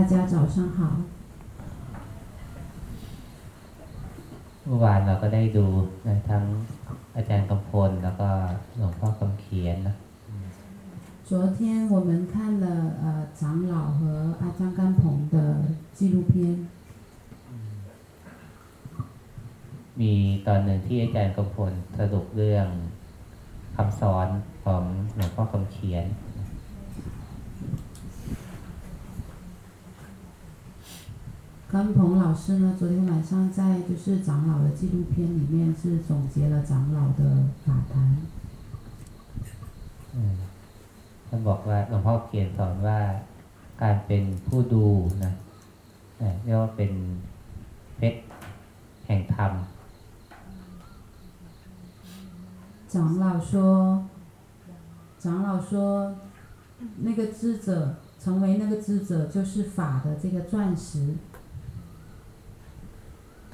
大家早上好。 เมื่อวานเราก็ได้ดูนะทั้งอาจารย์กำพลแล้วก็หลวงพ่อคำเขียนนะ 昨天我们看了呃长老和阿张甘鹏的纪录片， มีตอนหนึ่งที่อาจารย์กำพลสรุปเรื่องคำสอนของหลวงพ่อคำเขียน 甘鹏老师呢，昨天晚上在就是长老的纪录片里面是总结了长老的法坛。 อืมท่านบอกว่าหลวงพ่อเขียนสอนว่าการเป็นผู้ดูนะเอ่อเรียกว่าเป็นเพชรแห่งธรรม 长老说，长老说，那个智者成为那个智者就是法的这个钻石。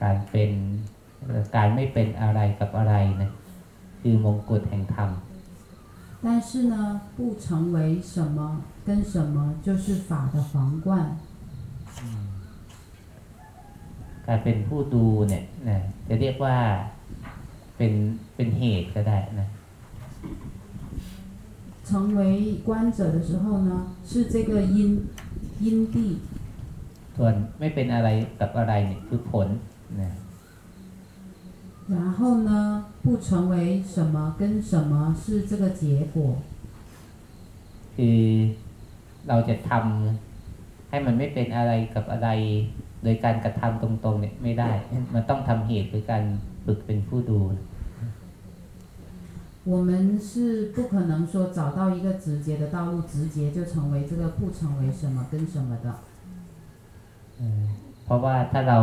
การเป็นเอ่อการไม่เป็นอะไรกับอะไรนะคือมงกุฎแห่งธรรม 但是呢，不成为什么跟什么就是法的皇冠。 การเป็นผู้ดูเนี่ยนะจะเรียกว่าเป็นเป็นเหตุก็ได้นะ 成为观者的时候呢，是这个因因地， ส่วนไม่เป็นอะไรกับอะไรเนี่ยคือผล นะ 然后呢，不成为什么跟什么是这个结果。 คือเราจะทำให้มันไม่เป็นอะไรกับอะไร โดยการกระทำตรงๆเนี่ยไม่ได้ มันต้องทำเหตุคือการฝึกเป็นผู้ดู 我们是不可能说找到一个直接的道路，直接就成为这个不成为什么跟什么的。 เออเพราะว่าถ้าเรา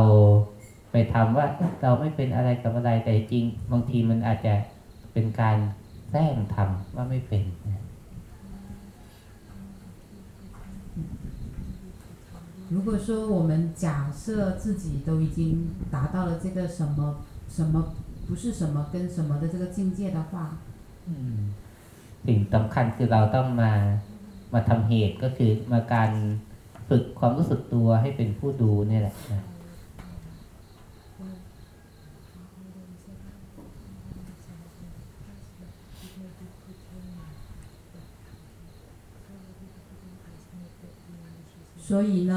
ไปทำว่าเราไม่เป็นอะไรกับอะไรแต่จริง บางทีมันอาจจะเป็นการแกล้งทำว่าไม่เป็นนะ 如果说我们假设自己都已经达到了这个什么什么不是什么跟什么的这个境界的话， อืมสิ่งสำคัญคือเราต้องมามาทำเหตุก็คือมาการฝึกความรู้สึกตัวให้เป็นผู้ดูเนี่ยแหละนะ 所以呢，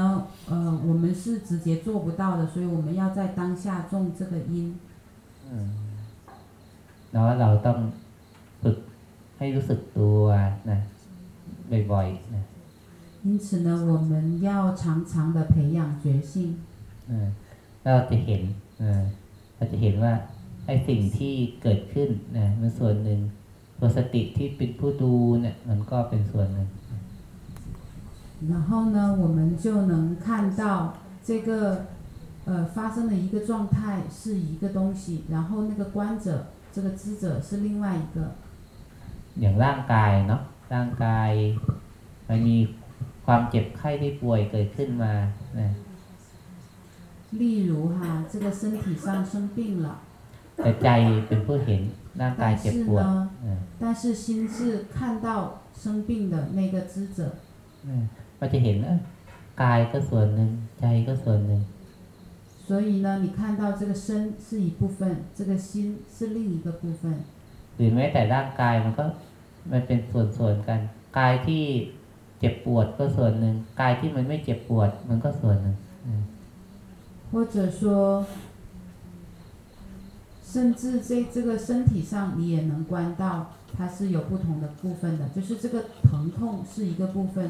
呃，我们是直接做不到的，所以我们要在当下种这个因。 อืมแล้วเราต้องฝึกให้รู้สึกตัวนะบ่อยๆนะ 因此呢，我们要常常的培养觉性。 เออแล้วเราจะเห็นเออเราจะเห็นว่าไอ้สิ่งที่เกิดขึ้นนะมันส่วนหนึ่งตัวสติที่เป็นผู้ดูเนี่ย มันก็เป็นส่วนหนึ่ง 然后呢，我们就能看到这个呃发生的一个状态是一个东西，然后那个观者这个知者是另外一个。 อย่างร่างกายเนาะร่างกายมันมีความเจ็บไข้ได้ป่วยเกิดขึ้นมานะ 例如哈，这个身体上生病了， แต่ใจเป็นผู้เห็นร่างกาย 但 เจ็บ 是 ปวด 呢， เออ 但是心是看到生病的那个知者， เออ ก็จะเห็นเออกายก็ส่วนหนึ่งใจก็ส่วนหนึ่ง 所以呢，你看到这个身是一部分，这个心是另一个部分。 หรือแม้แต่ร่างกายมันก็มันเป็นส่วนๆกัน กายที่เจ็บปวดก็ส่วนหนึ่งกายที่มันไม่เจ็บปวด มันก็ส่วนหนึ่งอืม 或者说，甚至在这个身体上，你也能观到它是有不同的部分的，就是这个疼痛是一个部分，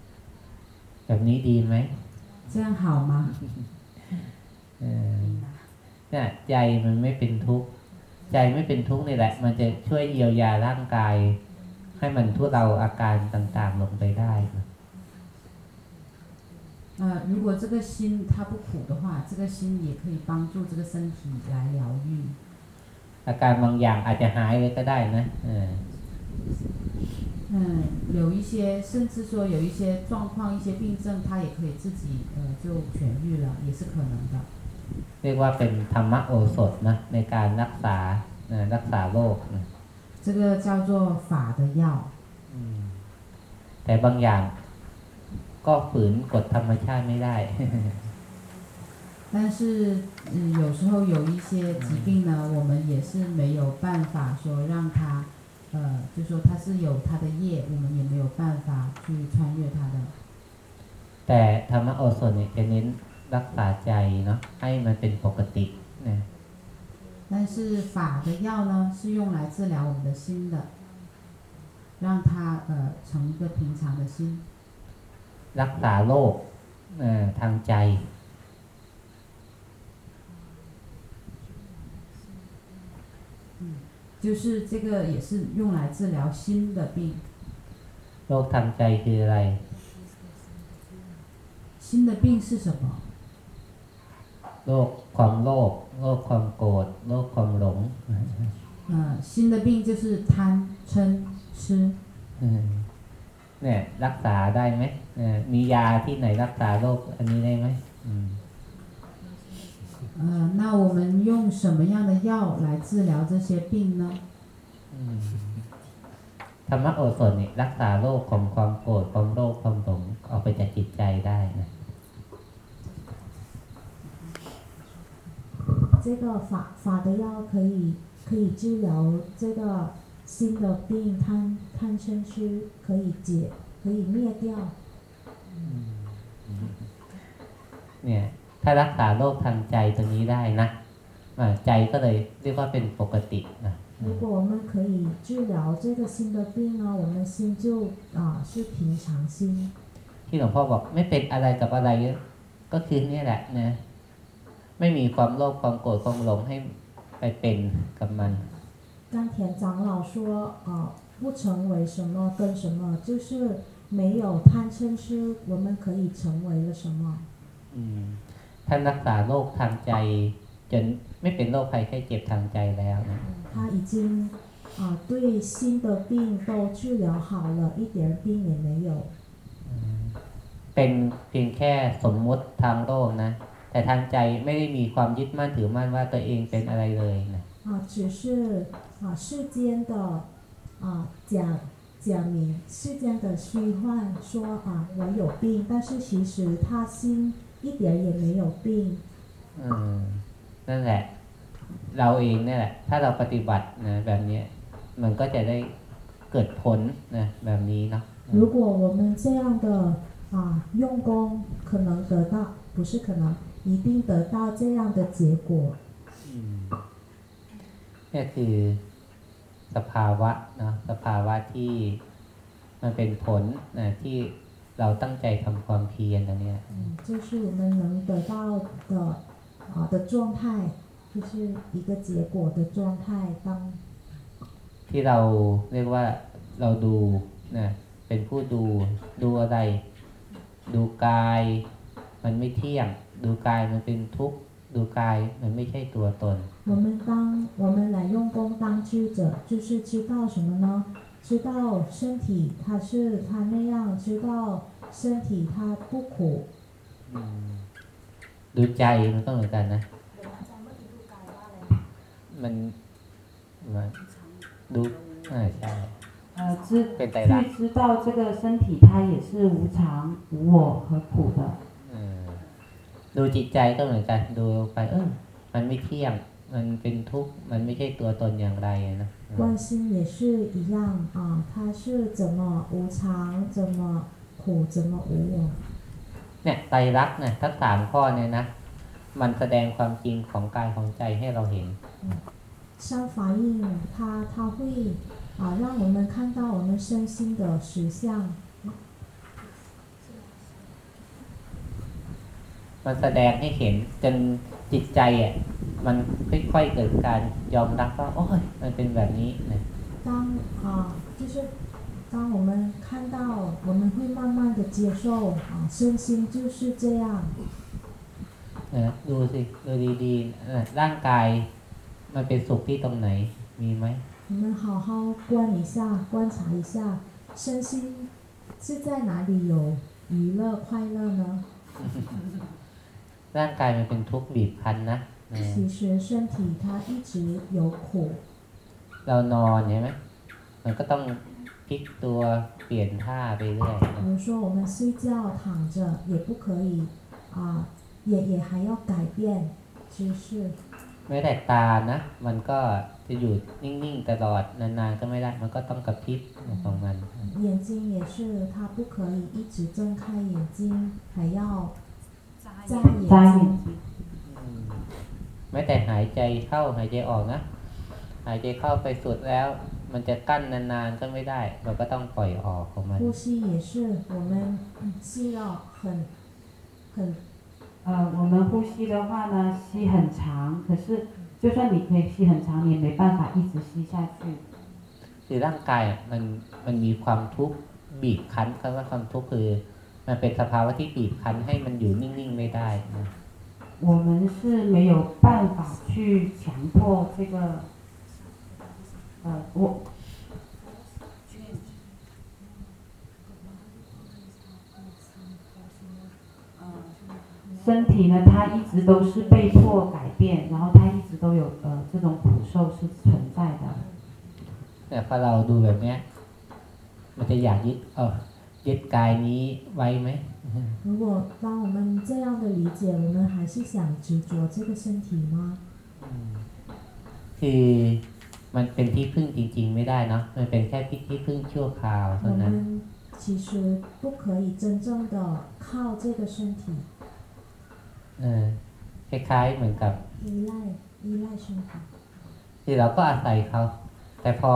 แบบนี้ดีไหม 这样好吗？ เออเนี่ยใจมันไม่เป็นทุกข์ใจไม่เป็นทุกข์นี่แหละ มันจะช่วยเยียวยาร่างกาย ให้มันทุเลาอาการต่างๆลงไปได้นะ 呃，如果这个心它不苦的话，这个心也可以帮助这个身体来疗愈。 อาการบางอย่างอาจจะหายเลยก็ได้นะเออ 嗯， 有一些甚至说有一些状况、一些病症，它也可以自己呃就痊愈了，也是可能的。 เรียกว่าเป็นธรรมโอสถนะในการรักษานะรักษาโรคนะ 这个叫做法的药。 อืมแต่บางอย่างก็ฝืนกฎธรรมชาติไม่ได้ 但是，嗯，有时候有一些疾病呢，我们也是没有办法说让它， 呃，就说它是有它的业，我们也没有办法去穿越它的。 แต่ธรรมโอสถเนี่ยจะเน้นรักษาใจเนาะให้มันเป็นปกตินะ 但是法的药呢，是用来治疗我们的心的，让它呃成一个平常的心。 รักษาโรคเอ่อทางใจ 就是这个也是用来治疗心的病。 โรคทางใจคืออะไร 心的病是什么？ โรคความโลภโรคความโกรธโรคความหลง 呃，心的病就是贪、嗔、痴。 อืมเนี่ย รักษาได้ไหมเอ่อมียาที่ไหนรักษาโรคอันนี้ได้ไหมอืม 呃，那我们用什么样的药来治疗这些病呢？ อืมธรรมโอสถนี่รักษาโรคของความโกรธความโลภความหลงออกไปจากจิตใจได้นะ 这个法法的药可以可以治疗这个心的病，贪贪嗔痴可以解，可以灭掉。 เนี่ย ถ้ารักษาโรคทางใจตัวนี้ได้นะอ่าใจก็เลยเรียกว่าเป็นปกตินะอื 如 ม 果我们可以治疗这个心的病呢，我们心就啊、是平常心。 ที่หลวงพ่อบอกไม่เป็นอะไรกับอะไร ก็คือเนี่ยแหละนะ ไม่มีความโลภความโกรธความหลงให้ไปเป็นกับมัน 甘田长老说啊、不成为什么跟什么，就是没有贪嗔痴，我们可以成为了什么？ อืม ท่านรักษาโรคทางใจ จนไม่เป็นโรคภัยไข้เจ็บทางใจแล้วนะ 他已经啊、对心的病都治疗好了，一点病也没有。 เป็นเพียงแค่สมมุติทางโลกนะ แต่ทางใจไม่ได้มีความยึดมั่นถือมั่นว่าตัวเองเป็นอะไรเลยนะ 啊，只是啊世间的啊假假名世间的虚幻说啊我有病，但是其实他心 一点也没有病。 อืมนั่นแหละ เราเองเนี่ยแหละ ถ้าเราปฏิบัตินะแบบเนี้ยมันก็จะได้เกิดผลนะแบบนี้เนาะ 如果我们这样的啊用功，可能得到不是可能，一定得到这样的结果。 อืมเนี่ยคือสภาวะเนาะสภาวะที่มันเป็นผลนะที่ เราตั้งใจทำความเพียรนะเนี่ย 嗯，就是我们能得到的啊的状态，就是一个结果的状态。当 ที่เราเรียกว่าเราดูนะเป็นผู้ดูดูอะไร ดูกาย มันไม่เที่ยง ดูกายมันเป็นทุกข์ดูกายมันไม่ใช่ตัวตน 我们当我们来用功当知者，就是知道什么呢？知道身体它是它那样，知道 身体它不苦。 ดูใจมันก็เหมือนกันนะ มันมันดูอ่าใช่ 呃，知 เป็นไตรลักษณ์ 去知道这个身体，它也是无常、无我和苦的。 เออดูจิตใจก็เหมือนกัน ดูไปเออมันไม่เที่ยง มันเป็นทุกข์ มันไม่ใช่ตัวตนอย่างไรอะนะอืม 观心也是一样啊，它是怎么无常，怎么 苦怎么无我？เนี่ยไตรักเนี่ยทั้งสามข้อเนี่ยนะ มันแสดงความจริงของกายของใจให้เราเห็น相反应，它它会啊让我们看到我们身心的实相。มันแสดงให้เห็นจนจิตใจอะมันค่อยๆเกิดการยอมรับว่าโอ้ยมันเป็นแบบนี้เนี่ย当啊就是当我们看到，我们会慢慢的接受啊，身心就是这样。 นะดูสิดูดีๆนะร่างกายมันเป็นสุขที่ตรงไหนมีไหม 我们好好观一下，观察一下，身心是在哪里有娱乐快乐呢？ ร่างกายมันเป็นทุกข์บีบคั้นนะนะ 其实身体它一直有苦， เรานอนใช่ไหมมันก็ต้องพ ลิกตัวเปลี่ยนท่าไปเรื่อย 比 นะ 如说我们睡觉躺着也不可以啊，也也还要改变姿势。 แม้แต่ตานะ มันก็จะอยู่นิ่งๆตลอดนานๆก็ไม่ได้ มันก็ต้องกระพริบของมัน 眼睛也是，它不可以一直睁开眼睛，还要眨眼眨眼睛。睛。 แม้แต่หายใจเข้าหายใจออกนะ หายใจเข้าไปสุดแล้ว มันจะกั้นนานๆก็ไม่ได้ เราก็ต้องปล่อยออกของมัน 呼吸也是，我们嗯吸了很很呃，我们呼吸的话呢，吸很长，可是就算你可以吸很长，你也没办法一直吸下去。 คือร่างกายอะมันมันมีความทุกข์บีบคั้นคำว่าความทุกข์คือ มันเป็นสภาวะที่บีบคั้นให้มันอยู่นิ่งๆไม่ได้นะ 我们是没有办法去强迫这个， 呃，我身体呢，它一直都是被迫改变，然后它一直都有呃这种苦受是存在的。 แต่พอเราดูแบบเนี้ย มันจะอยากยึดเออยึดกายนี้ไว้ไหม 如果当我们这样的理解，我们还是想执着这个身体吗？ คือ มันเป็นที่พึ่งจริง ๆ ไม่ได้เนาะ มันเป็นแค่ที่พึ่งชั่วคราว 我 เท่านั้น 们其实不可以真正的靠这个身体 เออคล้ายๆเหมือนกับ 依赖依赖身体。 คือเราก็อาศัยเขา แต่พอ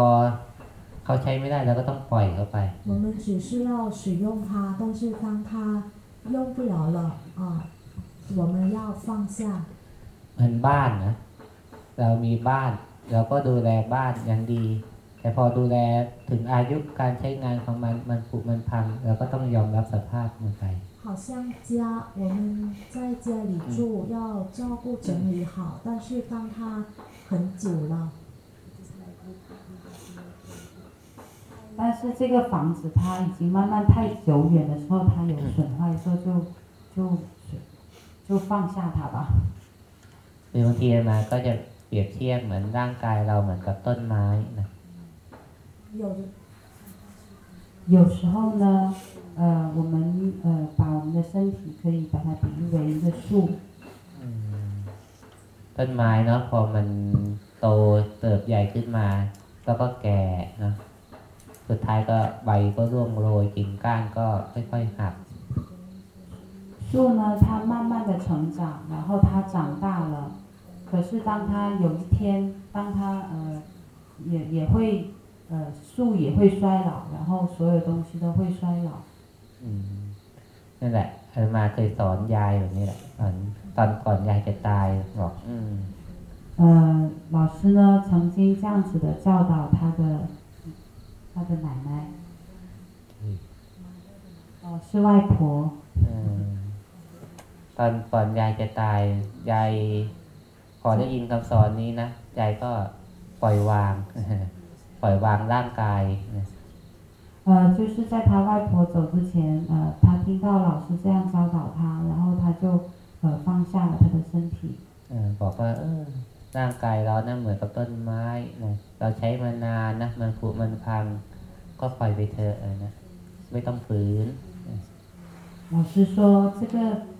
เขาใช้ไม่ได้เราก็ต้องปล่อยเขาไป 我们只是要使用它，但是当它用不了了啊，我们要放下。 เหมือนบ้านนะ เรามีบ้าน เราก็ดูแลบ้านอย่างดี แต่พอดูแลถึงอายุการใช้งานของมันมันผุมันพัง เราก็ต้องยอมรับสภาพมันไป 好像家，我们在家里住要照顾整理好，但是当它很久了，但是这个房子它已经慢慢太久远的时候，它有损坏的时候就就就放下它吧。 หรือบางทีมาก็จะเป รียบเทียบเหมือนร่างกายเราเหมือนกับต้นไม้นะ 有的有时候呢，呃，我们呃把我们的身体可以把它比喻为一个树， อืมต้นไม้เนาะพอมันโตเติบใหญ่ขึ้นมา แล้วก็แก่เนาะสุดท้ายก็ใบก็ร่วงโรยกิ่งก้านก็ค่อยๆหัก 树呢，它慢慢的成长，然后它长大了， 可是当它有一天，当它呃也也会呃树也会衰老，然后所有东西都会衰老。 อืมนั่นแหละอาตมาเคยสอนยายแบบนี้แหละตอนตอนก่อนยายจะตายบอก อืม 呃，老师呢曾经这样子的教导他的他的奶奶，哦、是外婆， เออตอนก่อนยายจะตายยายพ อได้ยินคำสอนนี้นะยายก็ปล่อยวาง ปล่อยวางร่างกายนะ 呃，就是在他外婆走之前，呃，他听到老师这样教导他，然后他就呃放下了他的身体。 เออบอกว่า เออ ร่างกายเรานะเหมือนกับต้นไม้นะเราใช้มานานนะมันผุมันพัง ก็ปล่อยไปเถอะเออนะไม่ต้องฝืน 老师说，这个树呃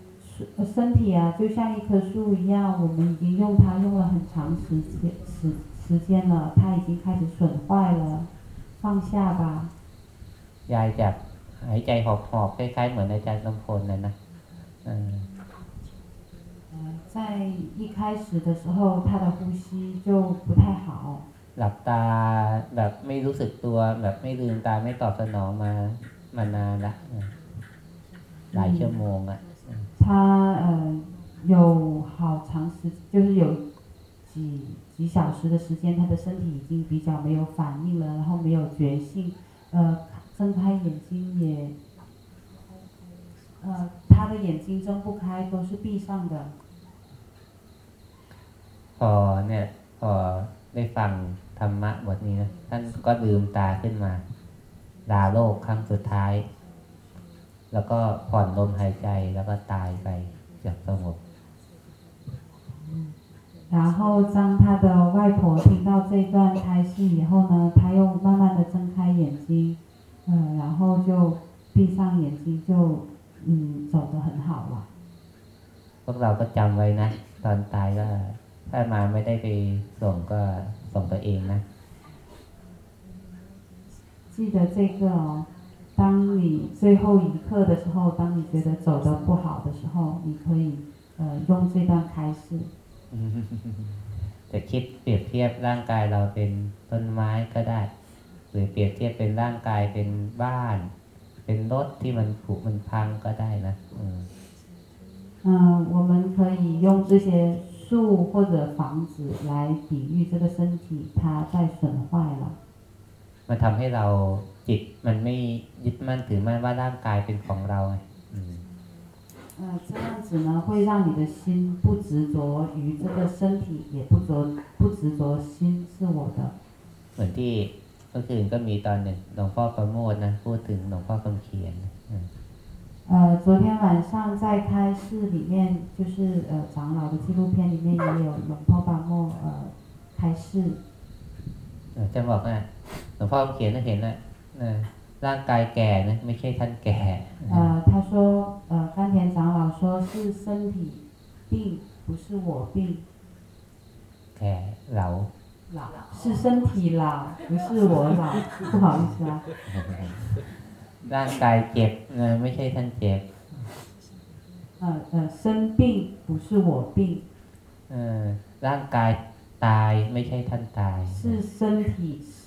身体啊，就像一棵树一样，我们已经用它用了很长时间时时间了，它已经开始损坏了，放下吧。 ยายจากหายใจหอบหอบๆคล้ายๆเหมือนอาจารย์กำพลนะนะ เออ 呃，在一开始的时候，他的呼吸就不太好， หลับตาแบบไม่รู้สึกตัว แบบไม่ลืมตาไม่ตอบสนองมามานานละเออหลายชั่วโมงอะ 他呃有好长时，就是有几几小时的时间，他的身体已经比较没有反应了，然后没有觉性，呃，睁开眼睛也，呃，他的眼睛睁不开，都是闭上的。 พอเนี่ย พอได้ฟังธรรมะบทนี้นะท่านก็ลืมตาขึ้นมาลาโลกครั้งสุดท้าย แล้วก็ผ่อนลมหายใจแล้วก็ตายไปจากสงบ 然后当他的外婆听到这段开示以后呢，他又慢慢的睁开眼睛，呃，然后就闭上眼睛，就嗯走得很好了。 พวกเราก็จำไว้นะ ตอนตายก็ ถ้ามาไม่ได้ไปส่งก็ส่งตัวเองนะ 记得这个哦， 当你最后一刻的时候，当你觉得走得不好的时候，你可以呃用这段开示。 จะคิดเปรียบเทียบร่างกายเราเป็นต้นไม้ก็ได้ หรือเปรียบเทียบเป็นร่างกายเป็นบ้าน เป็นรถที่มันผุมันพังก็ได้นะอืม 嗯、我们可以用这些树或者房子来比喻这个身体，它在损坏了。 มันทำให้เราจิตมันไม่ยึดมั่นถือมั่นว่าร่างกายเป็นของเราไงอืม 呃，这样子呢，会让你的心不执着于这个身体，也不着不执着心是我的。 เหมือนที่เมื่อคืนก็มีตอนหนึ่งหลวงพ่อประโมทนะพูดถึงหลวงพ่อคำเขียนอืม 呃，昨天晚上在开示里面，就是呃长老的纪录片里面也有龙婆巴莫呃开示， เออจะบอกว่า หลวงพ่อคำเขียนก็เห็นนะนะร่างกายแก่นะไม่ใช่ท่านแก่ 呃，他说呃甘田长老说是身体病，不是我病， แก่เหลา 老是身体老，不是我老，不好意思啊。 ร่างกายเจ็บนะไม่ใช่ท่านเจ็บ 呃呃，生病不是我病， เออร่างกาย ตายไม่ใช่ท่านตาย 是身体死，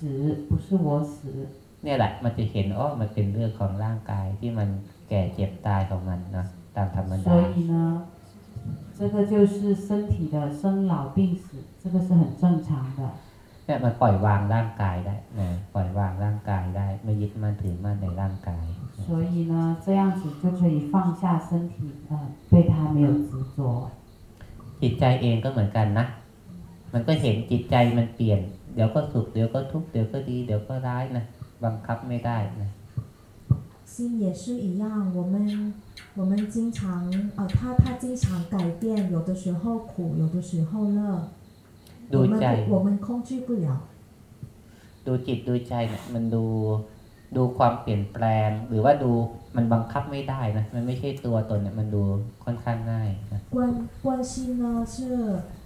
不是我死。 เนี่ยแหละมันจะเห็นอ๋อมันเป็นเรื่องของร่างกายที่มันแก่เจ็บตายของมันนะตามธรรมดา 所以呢，这个就是身体的生老病死，这个是很正常的。 เนี่ยมันปล่อยวางร่างกายได้นะปล่อยวางร่างกายได้ ไม่ยึดมั่นถือมั่นในร่างกาย 所以呢，这样子就可以放下身体，呃，对它没有执着。 จิตใจเองก็เหมือนกันนะ มันก็เห็นจิตใจมันเปลี่ยน เดี๋ยวก็สุขเดี๋ยวก็ทุกข์เดี๋ยวก็ดี เดี๋ยวก็ร้ายนะบังคับไม่ได้นะ 心也是一样，我们我们经常呃，他他经常改变，有的时候苦，有的时候乐， ดู 我们 ใจ 不我们控制不了。 ดูจิตดูใจเนี่ยมันดูดูความเปลี่ยนแปลง หรือว่าดูมันบังคับไม่ได้นะ มันไม่ใช่ตัวตนเนี่ยมันดูค่อนข้างง่ายนะ 关关心呢，是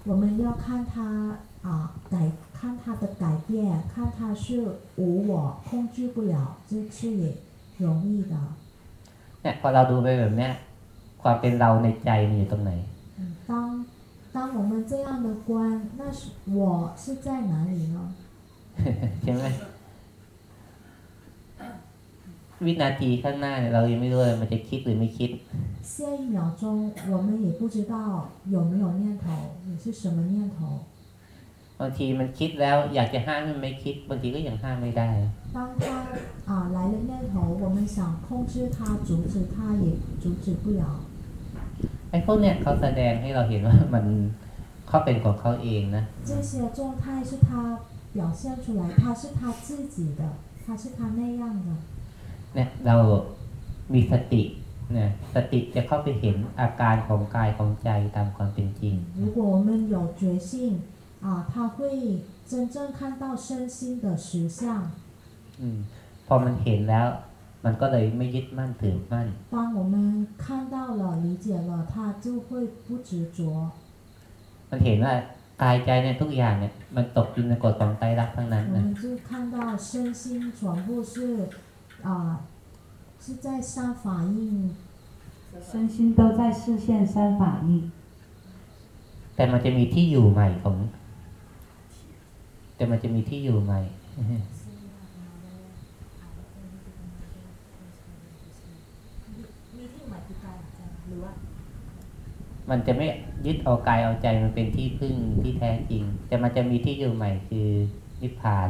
我们要看他啊改，看他的改变，看他是无我，控制不了，这是也容易的。 เนี่ยพอเราดูไปแบบเนี้ยความเป็นเราในใจมันอยู่ตรงไหน 嗯，当当我们这样的观，那是我是在哪里呢？ ใช่ไหมวินาทีข้างหน้าเนี่ยเรายังไม่รู้เลยมันจะคิดหรือไม่คิด 下一秒钟，我们也不知道有没有念头，你是什么念头。 บางทีมันคิดแล้วอยากจะห้ามให้มันไม่คิด บางทีก็ยังห้ามไม่ได้ 当他啊来了念头，我们想控制他、阻止他，也阻止不了。 ไอ้พวกเนี้ยเขาแสดงให้เราเห็นว่ามันเขาเป็นของเขาเองนะ 这些状态是他表现出来，他是他自己的，他是他那样的。 เนี่ยเรามีสติเ นี่ยสติจะเข้าไปเห็นอาการของกายของใจตามความเป็นจริง 如果我们有觉性啊，他会真正看到身心的实相。 อืมพอมันเห็นแล้ว มันก็เลยไม่ยึดมั่นถือมั่น 当我们看到了、理解了，他就会不执着。 มันเห็นว่ากายใจเนี่ยทุกอย่างเนี่ยมันตกอยู่ในกฎของไตรลักษณ์ทั้งนั้น 我 นะ 们就看到身心全部是啊、 是在上法印 身心都在视线三法印， แต่มันจะมีที่อยู่ใหม่ของ แต่มันจะมีที่อยู่ใหม่ มีที่หมายคือกายใจหรือว่า มันจะไม่ยึดเอากายเอาใจมันเป็นที่พึ่งที่แท้จริง แต่มันจะมีที่อยู่ใหม่คือนิพพาน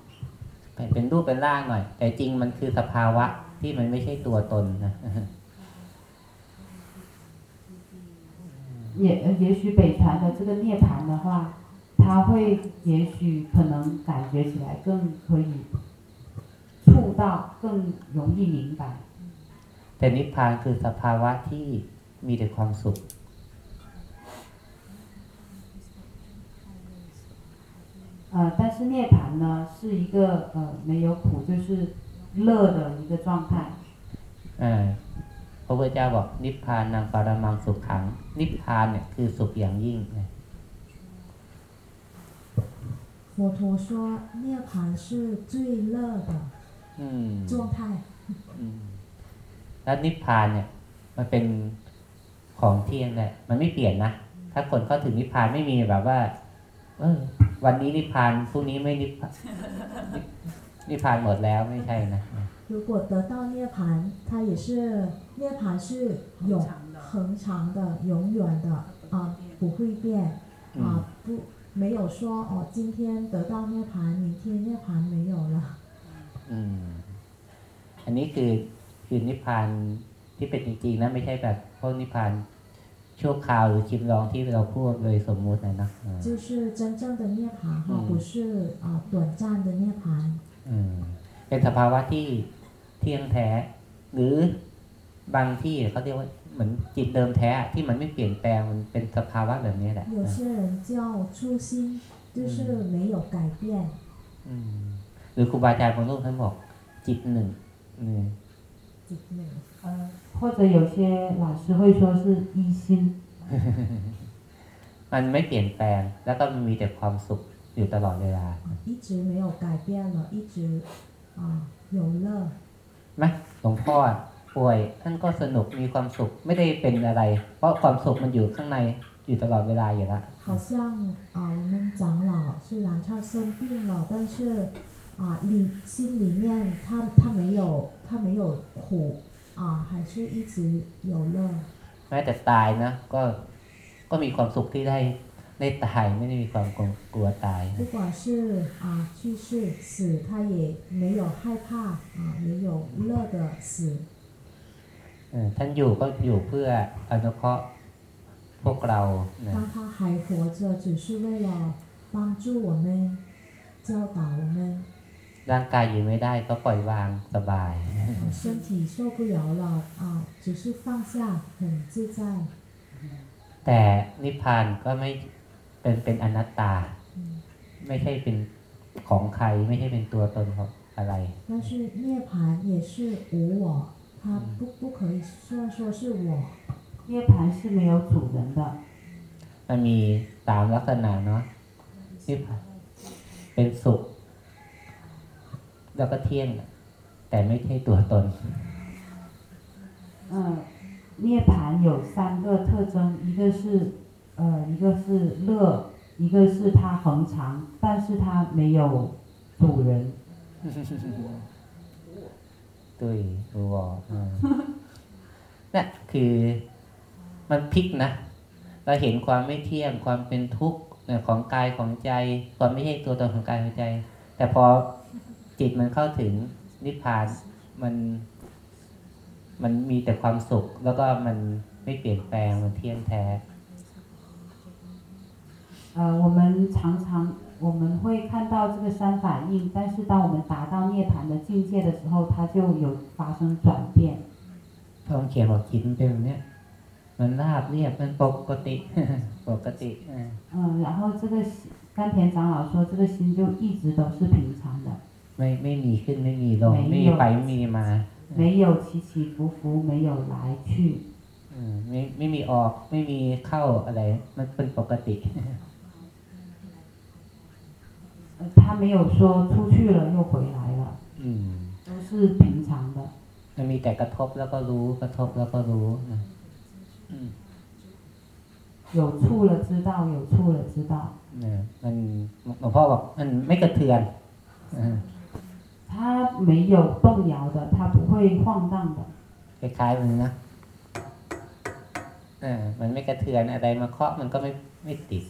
เป็นรูปเป็นร่างหน่อย แต่จริงมันคือสภาวะที่มันไม่ใช่ตัวตนนะ 也呃也许北传的这个涅槃的话，它会也许可能感觉起来更可以触到，更容易明白。 แต่นิพพานคือสภาวะที่มีแต่ความสุข 呃，但是涅槃呢是一个呃没有苦，就是乐的一个状态。 อ่าพระพุทธเจ้าบอกนิพพานนางปรมังสุขขัง นิพพานเนี่ยคือสุขอย่างยิ่งนะ 佛陀说涅槃是最乐的 อืม 状态。 อืมแล้วนิพพานเนี่ย มันเป็นของเที่ยงแหละมันไม่เปลี่ยนนะ ถ้าคนเข้าถึงนิพพานไม่มีแบบว่า เออ วันนี้นิพพานพรุ่งนี้ไม่นิพพานนิพพานหมดแล้วไม่ใช่นะ 如果得到涅槃，它也是涅槃是永恒长的、永远的啊，不会变 อืม 啊，不没有说哦，今天得到涅槃，明天涅槃没有了。 อืม อันนี้คือคือนิพพานที่เป็นจริงๆนะไม่ใช่แบบพวกนิพพาน ชั่วคราวหรือชิมลองที่เราพูดโดยสมมุตินะเนอะอ่า 就是真正的涅槃哈，嗯不是啊短暂的涅槃， อืมเป็นสภาวะที่เที่ยงแท้ หรือบางที่เขาเรียกว่าเหมือนจิตเดิมแท้อะที่มันไม่เปลี่ยนแปลงมันเป็นสภาวะแบบนี้แหละ 有些人叫初心，就是没有改变。 อืมหรือครูบาอาจารย์บางรูปท่านบอก จิตหนึ่งอืม จิตหนึ่ง 呃， 或者有些老师会说是一心， มันไม่เปลี่ยนแปลง แล้วก็มันมีแต่ความสุขอยู่ตลอดเวลา 一直没有改变了，一直啊有乐。 ไหมหลวงพ่อป่วยท่านก็สนุกมีความสุขไม่ได้เป็นอะไร เพราะความสุขมันอยู่ข้างในอยู่ตลอดเวลาอยู่แล้ว 好像啊，我们长老虽然他生病了，但是啊，里心里面他他没有他没有苦 啊，还是一直有乐。 แม้แต่ตายนะ ก็ก็มีความสุขที่ได้ได้ตายไม่ได้มีความกลัวกลัวตาย 不管是啊去世死，他也没有害怕啊，也有乐的死。 เออท่านอยู่ก็อยู่เพื่ออนุเคราะห์พวกเรานะ 当他还活着，只是为了帮助我们，教导我们。 ร่างกายอยู่ไม่ได้ก็ปล่อยวางสบาย 啊身体受不了了啊，只是放下，很自在。 แต่นิพพานก็ไม่เป็นเป็นอนัตตา 嗯。 ไม่ใช่เป็นของใคร ไม่ใช่เป็นตัวตนของอะไร 但是涅槃也是无我，它不不可以算说是我，涅槃是没有主人的。 มันมีสามลักษณะเนาะนิพพานเป็นสุข แล้วก็เที่ยง แต่ไม่ใช่ตัวตน 嗯，涅槃有三个特征，一个是呃，一个是乐，一个是它恒长，但是它没有主人。 ตุ้ยรู้วออืม นั่นคือมันพลิกนะ เราเห็นความไม่เที่ยง ความเป็นทุกข์เนี่ยของกายของใจ ความไม่ใช่ตัวตนของกายของใจ แต่พอ จิตมันเข้าถึงนิพพานมัน มันมีแต่ความสุข แล้วก็มันไม่เปลี่ยนแปลงมันเที่ยงแท้ 呃，我们常常我们会看到这个三法印，但是当我们达到涅槃的境界的时候，它就有发生转变。 พ ท้องเขียนบอกจิตมันเป็นแบบเนี้ยมันราบเรียบมันปกติ ปกติอ่า 嗯，然后这个心甘田长老说，这个心就一直都是平常的， ไม่ไม่มีขึ้นไม่มีลง ไม่ ไม่ มี มีไปไม่มีมา 没有起起伏伏，没有来去， อืมไม่ไม่มีออกไม่มีเข้าอะไร มันเป็นปกติ 呃他没有说出去了又回来了， อืม 都是平常的。 มันมีแต่กระทบแล้วก็รู้กระทบแล้วก็รู้นะอืม 有触了知道，有触了知道。 เนี่ยมันหลวงพ่อบอกมันไม่กระเทือนอ่ า 它没有动摇的，它不会晃荡的。 คล้ายๆมันนะอ่ามันไม่กระเทือนอะไรมาเคาะมันก็ไม่ไม่ติด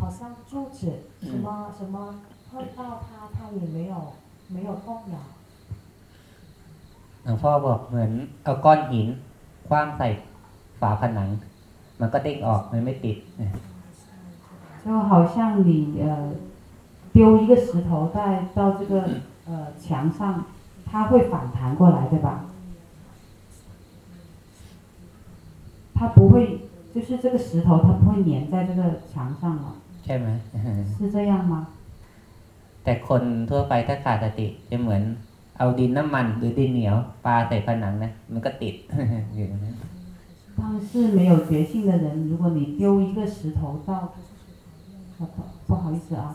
好像柱子什么什么碰到它，它也没有没有动摇。 หลวงพ่อบอกเหมือนเอาก้อนหินคว้างใส่ฝาผนัง มันก็เด้งออกมันไม่ติดนะ 就好像你呃 丢一个石头在到这个呃墙上，它会反弹过来，对吧？它不会，就是这个石头它不会粘在这个墙上了， ใช่ไหม 是这样吗？ แต่คนทั่วไปถ้าขาดสติจะเหมือน เอาดินน้ำมันหรือดินเหนียวปาใส่ผนังนะมันก็ติด อยู่ตรงนั้น 但是没有觉性的人，如果你丢一个石头到，啊不不好意思啊。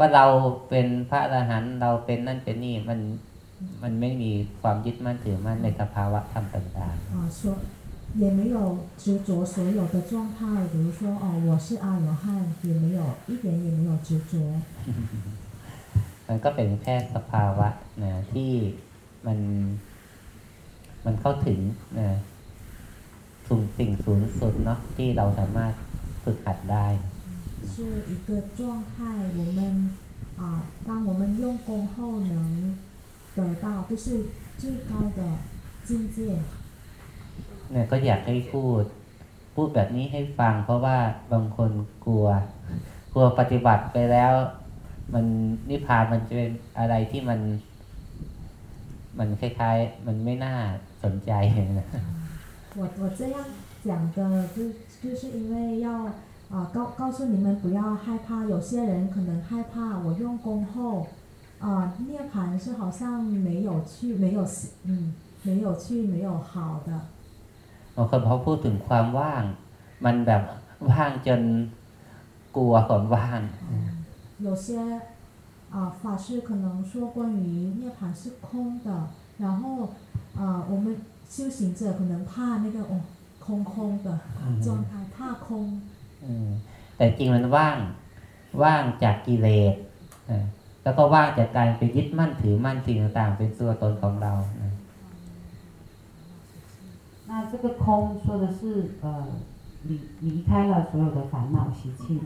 ว่าเราเป็นพระอรหันต์เราเป็นนั่นเป็นนี่มันมันไม่มีความยึดมั่นถือมั่นในสภาวะธรรมต่าง 啊，说也没有执着所有的状态，比如说哦，我是阿罗汉，也没有一点也没有执着， ๆ มันก็เป็นแค่สภาวะนะที่มัน มันเข้าถึงนะสูงสิ่งสูงสุดเนาะที่เราสามารถฝึกหัดได้ 是一个状态。我们啊，当我们用功后能得到，就是最高的境界。 เนี่ยก็อยากให้พูด พูดแบบนี้ให้ฟัง เพราะว่าบางคนกลัว กลัวปฏิบัติไปแล้ว มันนิพพานมันจะเป็นอะไรที่มัน มันคล้ายๆ มันไม่น่าสนใจนะ 我我这样讲的，就就是因为要 啊告告诉你们不要害怕，有些人可能害怕我用功后啊涅槃是好像没有去没有嗯没有去没有好的， บางคนพอพูดถึงความว่าง มันแบบว่างจนกลัวความว่าง 有些啊法师可能说关于涅槃是空的，然后啊我们修行者可能怕那个哦空空的状态，怕空。 อืมแต่จริงมันว่าง ว่างจากกิเลสอ่าแล้วก็ว่างจากการไปยึดมั่นถือมั่นสิ่งต่างๆ เป็นตัวตนของเรานะ 那这个空说的是呃离离开了所有的烦恼习气，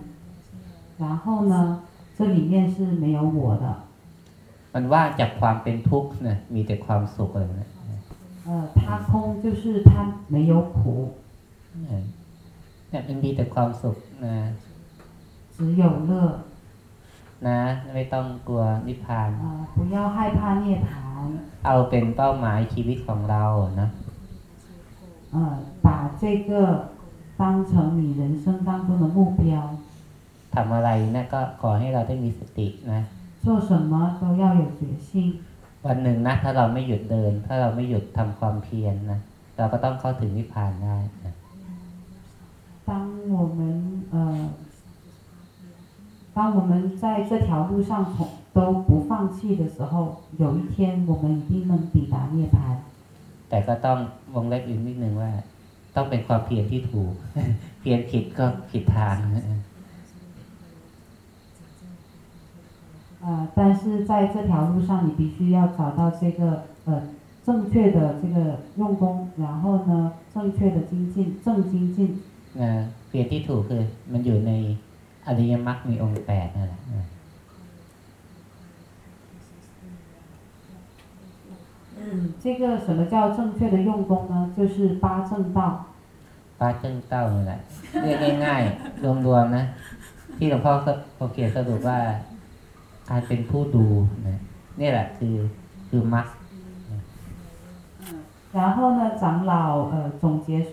然后呢，这里面是没有我的， มันว่างจากความเป็นทุกข์นะมีแต่ความสุขเลยนะ 呃，它空就是它没有苦， เนี่ยมันมีแต่ความสุขนะ 只有乐， นะ ไม่ต้องกลัวนิพพาน 呃，不要害怕涅槃， เอาเป็นเป้าหมายชีวิตของเรานะ 呃，把这个当成你人生当中的目标， ทำอะไรนะก็ขอให้เราได้มีสตินะ 做什么都要有决心。 วันหนึ่งนะ ถ้าเราไม่หยุดเดิน ถ้าเราไม่หยุดทำความเพียรนะเราก็ต้องเข้าถึงนิพพานได้นะ 当我们呃，当我们在这条路上从都不放弃的时候，有一天我们一定能抵达涅槃。 แต่ก็ต้องวงเล็บอีกนิดนึงว่า ต้องเป็นความเพียรที่ถูก เพียรผิดก็ผิดทาง 呃， 呃，但是在这条路上，你必须要找到这个呃正确的这个用功，然后呢，正确的精进，正精进。 นะเปลี่ยนที่ถูกคือ มันอยู่ในอริยมรรคมีองค์แปดนั่นแหละนะ 嗯，这个什么叫正确的用功呢？就是八正道。 ป้าเจิ้งเต้านี่แหละเรียกง่ายๆ รวมๆนะ ที่หลวงพ่อก็โอเคสรุปว่า การเป็นผู้ดูนะนี่แหละคือคือมรรค 然后呢，长老呃总结说，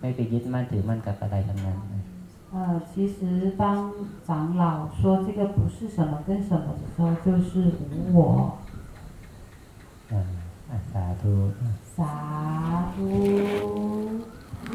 ไม่ไปยึดมั่นถือมั่นกับอะไรทั้งนั้นนะ 呃，其实当长老说这个不是什么跟什么的时候，就是无我。 อ่าอ่ะสาธุ สาธุ